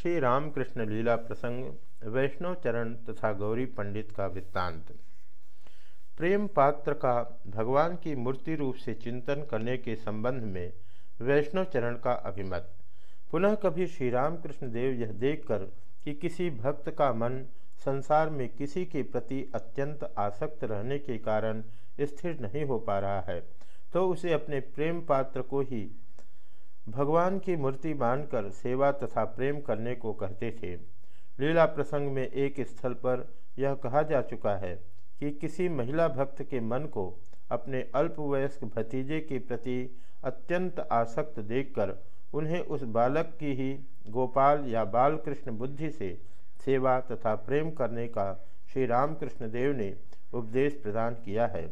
श्री रामकृष्ण लीला प्रसंग, वैष्णव चरण तथा गौरी पंडित का वृत्तांत। प्रेम पात्र का भगवान की मूर्ति रूप से चिंतन करने के संबंध में वैष्णव चरण का अभिमत। पुनः कभी श्री रामकृष्ण देव यह देखकर कि किसी भक्त का मन संसार में किसी के प्रति अत्यंत आसक्त रहने के कारण स्थिर नहीं हो पा रहा है तो उसे अपने प्रेम पात्र को ही भगवान की मूर्ति मानकर सेवा तथा प्रेम करने को कहते थे। लीला प्रसंग में एक स्थल पर यह कहा जा चुका है कि किसी महिला भक्त के मन को अपने अल्पवयस्क भतीजे के प्रति अत्यंत आसक्त देखकर उन्हें उस बालक की ही गोपाल या बालकृष्ण बुद्धि से सेवा तथा प्रेम करने का श्री रामकृष्ण देव ने उपदेश प्रदान किया है।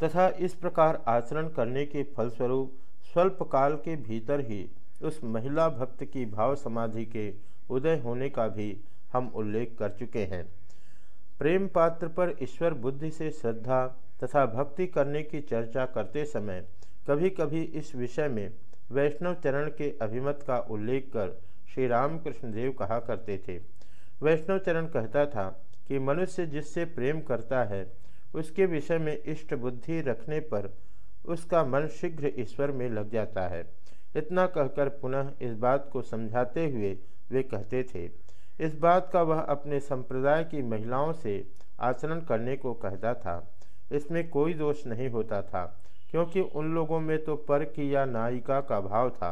तथा इस प्रकार आचरण करने के फलस्वरूप स्वल्प काल के भीतर ही उस महिला भक्त की भाव समाधि के उदय होने का भी हम उल्लेख कर चुके हैं। प्रेम पात्र पर ईश्वर बुद्धि से श्रद्धा तथा भक्ति करने की चर्चा करते समय कभी कभी इस विषय में वैष्णव चरण के अभिमत का उल्लेख कर श्री रामकृष्ण देव कहा करते थे। वैष्णव चरण कहता था कि मनुष्य जिससे प्रेम करता है, उसके विषय में इष्ट बुद्धि रखने पर उसका मन शीघ्र ईश्वर में लग जाता है। इतना कहकर पुनः इस बात को समझाते हुए वे कहते थे, इस बात का वह अपने संप्रदाय की महिलाओं से आचरण करने को कहता था। इसमें कोई दोष नहीं होता था, क्योंकि उन लोगों में तो पर की या नायिका का भाव था।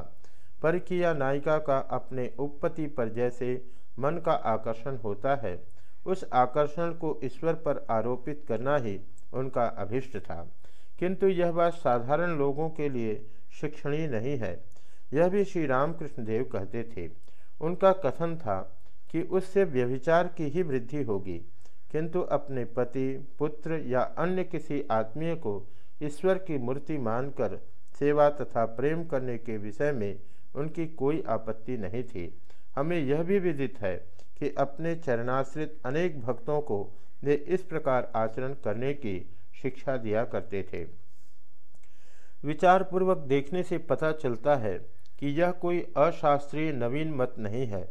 पर की या नायिका का अपने उपपति पर जैसे मन का आकर्षण होता है, उस आकर्षण को ईश्वर पर आरोपित करना ही उनका अभिष्ट था। किंतु यह बात साधारण लोगों के लिए शिक्षणीय नहीं है। यह भी श्री रामकृष्ण देव कहते थे। उनका कथन था कि उससे व्यभिचार की ही वृद्धि होगी। किंतु अपने पति, पुत्र या अन्य किसी आत्मीय को ईश्वर की मूर्ति मानकर सेवा तथा प्रेम करने के विषय में उनकी कोई आपत्ति नहीं थी। हमें यह भी विदित है कि अपने चरणाश्रित अनेक भक्तों को वे इस प्रकार आचरण करने की शिक्षा दिया करते थे। विचारपूर्वक देखने से पता चलता है कि यह कोई अशास्त्रीय नवीन मत नहीं है।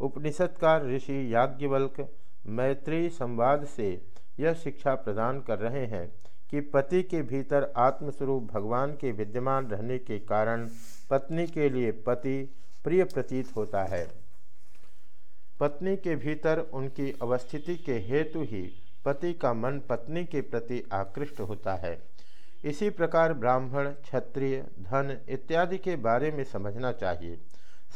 उपनिषदकार ऋषि याज्ञवल्क मैत्री संवाद से यह शिक्षा प्रदान कर रहे हैं कि पति के भीतर आत्मस्वरूप भगवान के विद्यमान रहने के कारण पत्नी के लिए पति प्रिय प्रतीत होता है। पत्नी के भीतर उनकी अवस्थिति के हेतु ही पति का मन पत्नी के प्रति आकृष्ट होता है। इसी प्रकार ब्राह्मण, क्षत्रिय, धन इत्यादि के बारे में समझना चाहिए।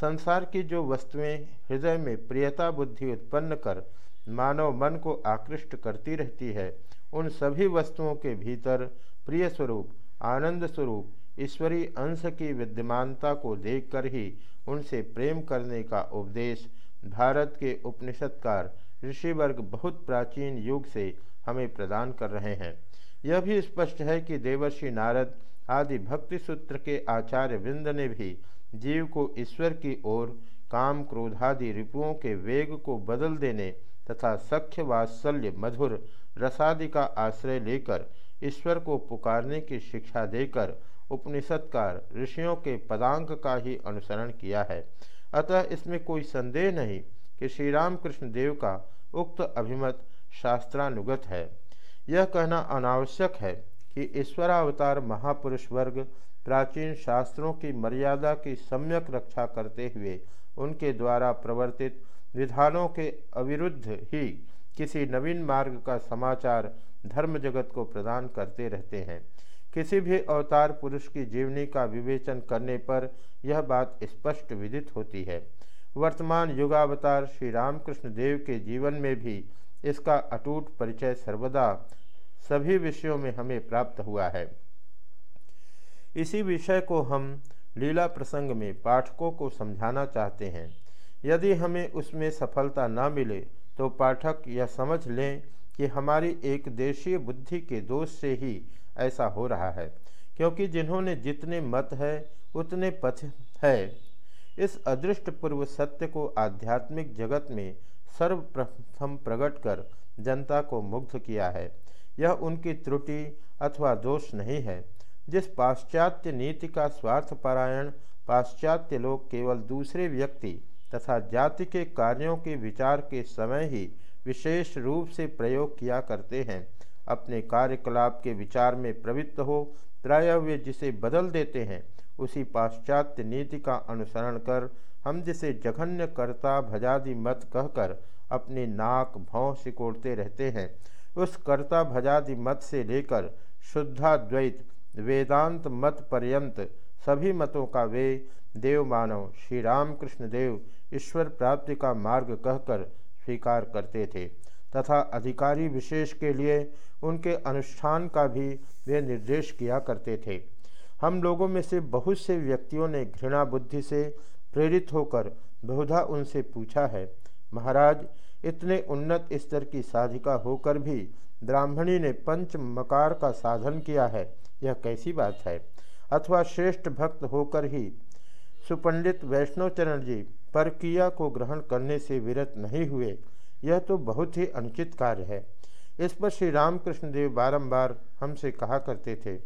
संसार की जो वस्तुएँ हृदय में प्रियता बुद्धि उत्पन्न कर मानव मन को आकृष्ट करती रहती है, उन सभी वस्तुओं के भीतर प्रिय स्वरूप, आनंद स्वरूप, ईश्वरीय अंश की विद्यमानता को देखकर ही उनसे प्रेम करने का उपदेश भारत के उपनिषदकार ऋषिवर्ग बहुत प्राचीन युग से हमें प्रदान कर रहे हैं। यह भी स्पष्ट है कि देवर्षि नारद आदि भक्ति सूत्र के आचार्य वृंद ने भी जीव को ईश्वर की ओर काम क्रोधादि रिपुओं के वेग को बदल देने तथा सख्य वात्सल्य मधुर रसादि का आश्रय लेकर ईश्वर को पुकारने की शिक्षा देकर उपनिषदकार ऋषियों के पदांक का ही अनुसरण किया है। अतः इसमें कोई संदेह नहीं कि श्री रामकृष्ण देव का उक्त अभिमत शास्त्रानुगत है। यह कहना अनावश्यक है कि ईश्वरावतार महापुरुष वर्ग प्राचीन शास्त्रों की मर्यादा की सम्यक रक्षा करते हुए उनके द्वारा प्रवर्तित विधानों के अविरुद्ध ही किसी नवीन मार्ग का समाचार धर्म जगत को प्रदान करते रहते हैं। किसी भी अवतार पुरुष की जीवनी का विवेचन करने पर यह बात स्पष्ट विदित होती है। वर्तमान युगावतार श्री रामकृष्ण देव के जीवन में भी इसका अटूट परिचय सर्वदा सभी विषयों में हमें प्राप्त हुआ है। इसी विषय को हम लीला प्रसंग में पाठकों को समझाना चाहते हैं। यदि हमें उसमें सफलता न मिले तो पाठक यह समझ लें कि हमारी एक देशीय बुद्धि के दोष से ही ऐसा हो रहा है, क्योंकि जिन्होंने जितने मत है, उतने पथ है। इस अदृष्ट पूर्व सत्य को आध्यात्मिक जगत में सर्वप्रथम प्रकट कर जनता को मुग्ध किया है। यह उनकी त्रुटि अथवा दोष नहीं है। जिस पाश्चात्य नीति का स्वार्थपरायण पाश्चात्य लोग केवल दूसरे व्यक्ति तथा जाति के कार्यों के विचार के समय ही विशेष रूप से प्रयोग किया करते हैं, अपने कार्यकलाप के विचार में प्रवृत्त हो, प्रायः वे जिसे बदल देते हैं उसी पाश्चात्य नीति का अनुसरण कर हम जिसे जघन्य कर्ता भजादि मत कहकर अपनी नाक भौं सिकोड़ते रहते हैं, उस कर्ता भजादि मत से लेकर शुद्धाद्वैत वेदांत मत पर्यंत सभी मतों का वे देव मानव श्री रामकृष्ण देव ईश्वर प्राप्ति का मार्ग कहकर स्वीकार करते थे तथा अधिकारी विशेष के लिए उनके अनुष्ठान का भी वे निर्देश किया करते थे। हम लोगों में से बहुत से व्यक्तियों ने घृणा बुद्धि से प्रेरित होकर बहुधा उनसे पूछा है, महाराज, इतने उन्नत स्तर की साधिका होकर भी ब्राह्मणी ने पंच मकार का साधन किया है, यह कैसी बात है? अथवा श्रेष्ठ भक्त होकर ही सुपंडित वैष्णवचरण जी पर किया को ग्रहण करने से विरत नहीं हुए, यह तो बहुत ही अनुचित कार्य है। इस पर श्री रामकृष्ण देव बारम्बार हमसे कहा करते थे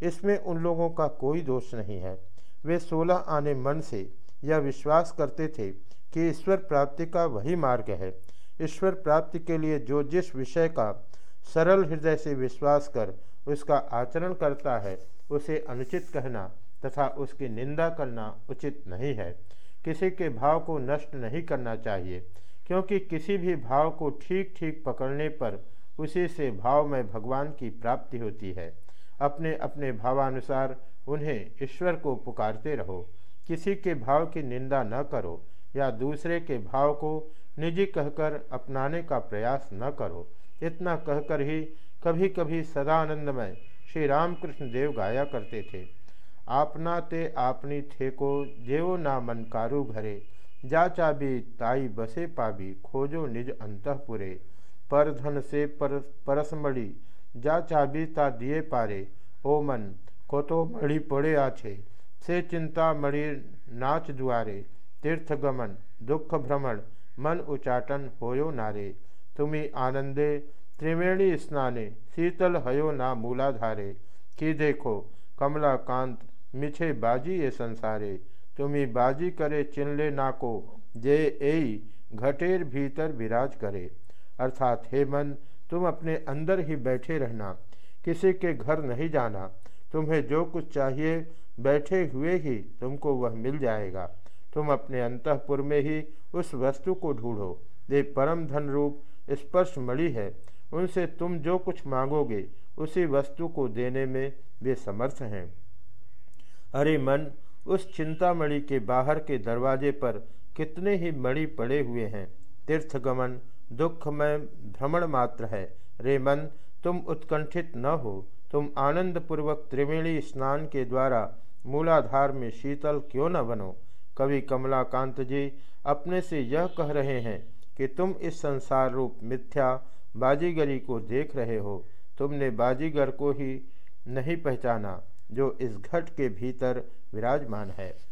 इसमें उन लोगों का कोई दोष नहीं है। वे सोलह आने मन से यह विश्वास करते थे कि ईश्वर प्राप्ति का वही मार्ग है। ईश्वर प्राप्ति के लिए जो जिस विषय का सरल हृदय से विश्वास कर उसका आचरण करता है, उसे अनुचित कहना तथा उसकी निंदा करना उचित नहीं है। किसी के भाव को नष्ट नहीं करना चाहिए, क्योंकि किसी भी भाव को ठीक ठीक पकड़ने पर उसी से भाव में भगवान की प्राप्ति होती है। अपने अपने भावानुसार उन्हें ईश्वर को पुकारते रहो। किसी के भाव की निंदा न करो या दूसरे के भाव को निजी कहकर अपनाने का प्रयास न करो। इतना कहकर ही कभी कभी सदानंदमय श्री रामकृष्ण देव गाया करते थे। आपना ते आपनी थे को जेव ना मन कारू घरे। जा चाबी ताई बसे पाबी खोजो निज अंतपुरे। पर धन से पर परसमड़ी जा चाबी ता दिए पारे ओ मन को तो मड़ी पड़े आछे से चिंता मणि नाच दुआरे तीर्थ गमन दुख भ्रमण मन उचाटन होयो नारे तुम्हें आनंदे त्रिवेणी स्नाने शीतल हयो ना मूलाधारे कि देखो कमलाकांत मिछे बाजी ये संसारे तुम्ही बाजी करे चिनले ना को जे ए घटेर भीतर विराज करे अर्थात हे मन तुम अपने अंदर ही बैठे रहना, किसी के घर नहीं जाना। तुम्हें जो कुछ चाहिए, बैठे हुए ही तुमको वह मिल जाएगा। तुम अपने अंतपुर में ही उस वस्तु को ढूंढो। वे परम धन रूप स्पर्श मणि है। उनसे तुम जो कुछ मांगोगे, उसी वस्तु को देने में वे समर्थ हैं। अरे मन, उस चिंतामणि के बाहर के दरवाजे पर कितने ही मणि पड़े हुए हैं। तीर्थगमन दुखमय भ्रमण मात्र है। रे मन तुम उत्कंठित न हो। तुम आनंद पूर्वक त्रिवेणी स्नान के द्वारा मूलाधार में शीतल क्यों न बनो? कवि कमलाकांत जी, अपने से यह कह रहे हैं कि तुम इस संसार रूप मिथ्या बाजीगरी को देख रहे हो। तुमने बाजीगर को ही नहीं पहचाना, जो इस घट के भीतर विराजमान है।